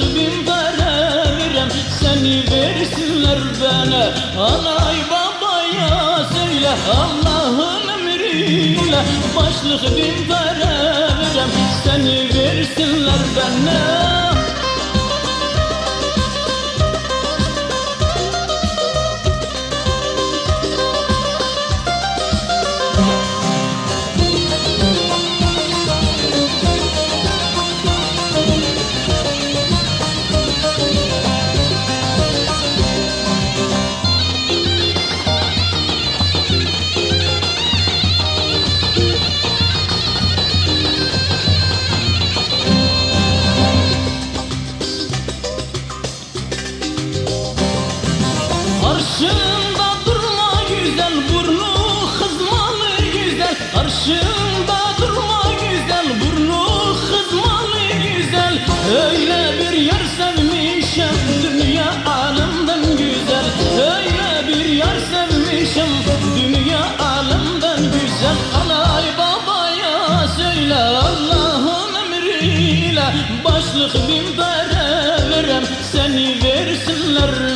bin para verem. Seni versinler bana. Anay babaya söyle Allah'ın emriyle. Başlık bin para verem. Seni versinler bana emriyle Başlık para verem seni versinler